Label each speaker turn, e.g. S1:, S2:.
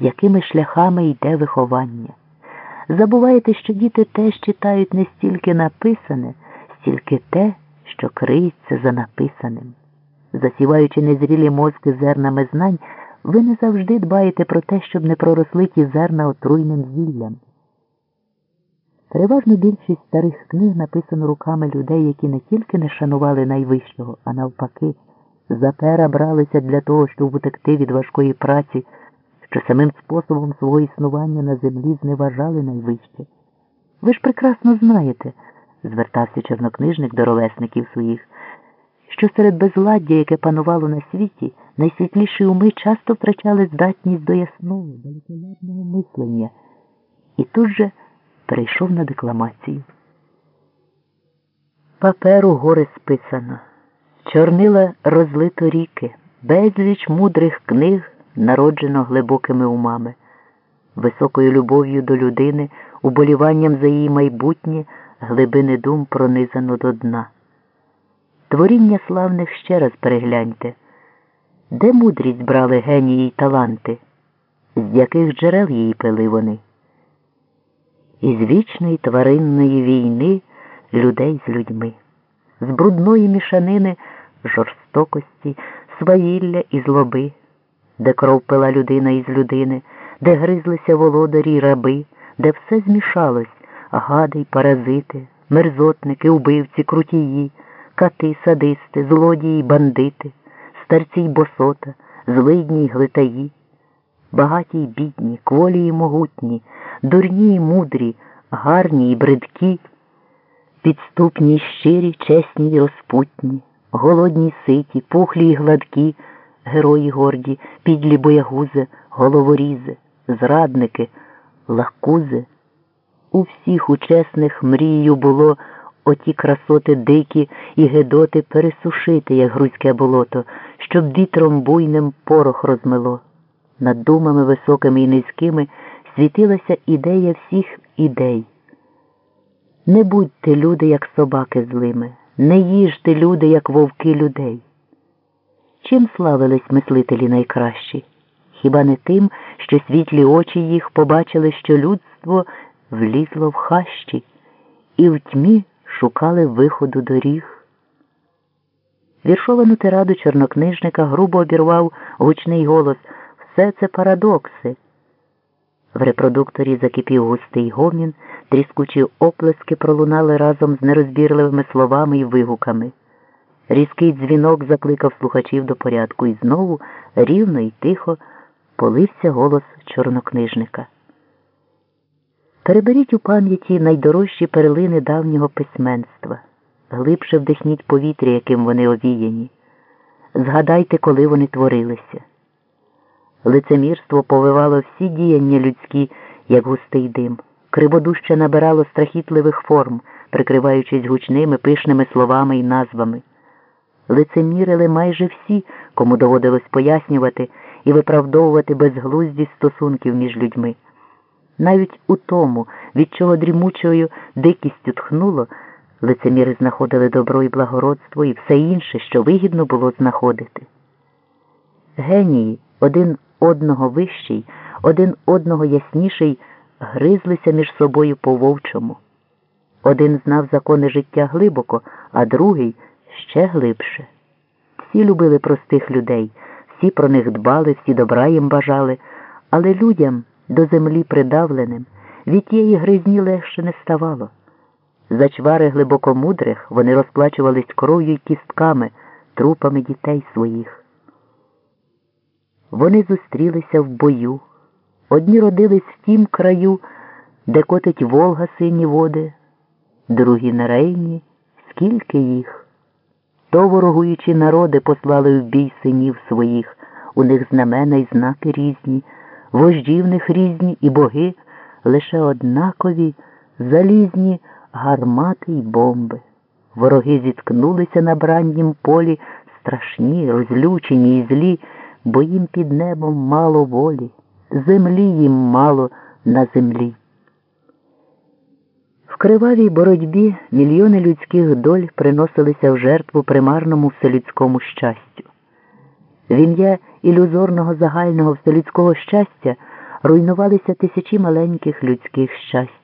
S1: якими шляхами йде виховання. Забуваєте, що діти теж читають не стільки написане, стільки те, що криється за написаним. Засіваючи незрілі мозки зернами знань, ви не завжди дбаєте про те, щоб не проросли ті зерна отруйним зіллям. Переважно більшість старих книг написано руками людей, які не тільки не шанували найвищого, а навпаки, за бралися для того, щоб утекти від важкої праці, що самим способом свого існування на землі зневажали найвище. Ви ж прекрасно знаєте, звертався чорнокнижник до ровесників своїх, що серед безладдя, яке панувало на світі, найсвітліші уми часто втрачали здатність до ясного, далеколядного мислення. І тут же перейшов на декламацію. Паперу гори списано, чорнила розлито ріки, безліч мудрих книг народжено глибокими умами, високою любов'ю до людини, уболіванням за її майбутнє, глибини дум пронизано до дна. Творіння славних ще раз перегляньте, де мудрість брали генії й таланти, з яких джерел її пили вони? Із вічної тваринної війни людей з людьми, з брудної мішанини жорстокості, свавілля і злоби, де кров пила людина із людини, де гризлися володарі й раби, де все змішалось, гади й паразити, мерзотники, убивці, крутії, кати, садисти, злодії й бандити, старці й босота, злидні й глитаї, багаті й бідні, кволі й могутні дурні й мудрі, гарні й бридкі, підступні й щирі, чесні й розпутні, голодні й ситі, пухлі й гладкі, герої горді, підлі боягузи, головорізи, зрадники, лакузи. У всіх учесних мрією було оті красоти дикі і гедоти пересушити, як грузьке болото, щоб вітром буйним порох розмило. Над думами високими і низькими світилася ідея всіх ідей. Не будьте люди, як собаки злими, не їжте люди, як вовки людей. Чим славились мислителі найкращі? Хіба не тим, що світлі очі їх побачили, що людство влізло в хащі, і в тьмі шукали виходу доріг? Віршовану тираду чорнокнижника грубо обірвав гучний голос Все це парадокси. В репродукторі закипів густий гомін, тріскучі оплески пролунали разом з нерозбірливими словами і вигуками. Різкий дзвінок закликав слухачів до порядку, і знову рівно і тихо полився голос чорнокнижника. Переберіть у пам'яті найдорожчі перлини давнього письменства, глибше вдихніть повітря, яким вони овіяні. Згадайте, коли вони творилися. Лицемірство повивало всі діяння людські, як густий дим, криводуще набирало страхітливих форм, прикриваючись гучними пишними словами і назвами. Лицемірили майже всі, кому доводилось пояснювати і виправдовувати безглуздість стосунків між людьми. Навіть у тому, від чого дрімучою дикістю тхнуло, лицеміри знаходили добро і благородство і все інше, що вигідно було знаходити. Генії один одного вищий, один одного ясніший, гризлися між собою по вовчому. Один знав закони життя глибоко, а другий ще глибше. Всі любили простих людей, всі про них дбали, всі добра їм бажали, але людям до землі придавленим від тієї гризні легше не ставало. За чвари глибокомудрих вони розплачувались кров'ю й кістками, трупами дітей своїх. Вони зустрілися в бою. Одні родились в тім краю, де котить Волга сині води, другі на рейні, скільки їх. То ворогуючі народи послали в бій синів своїх, у них знамена й знаки різні, вожді в них різні і боги лише однакові, залізні гармати й бомби. Вороги зіткнулися на браннім полі, страшні, розлючені й злі бо їм під небом мало волі, землі їм мало на землі. В кривавій боротьбі мільйони людських доль приносилися в жертву примарному вселюдському щастю. В ім'я ілюзорного загального вселюдського щастя руйнувалися тисячі маленьких людських щастя.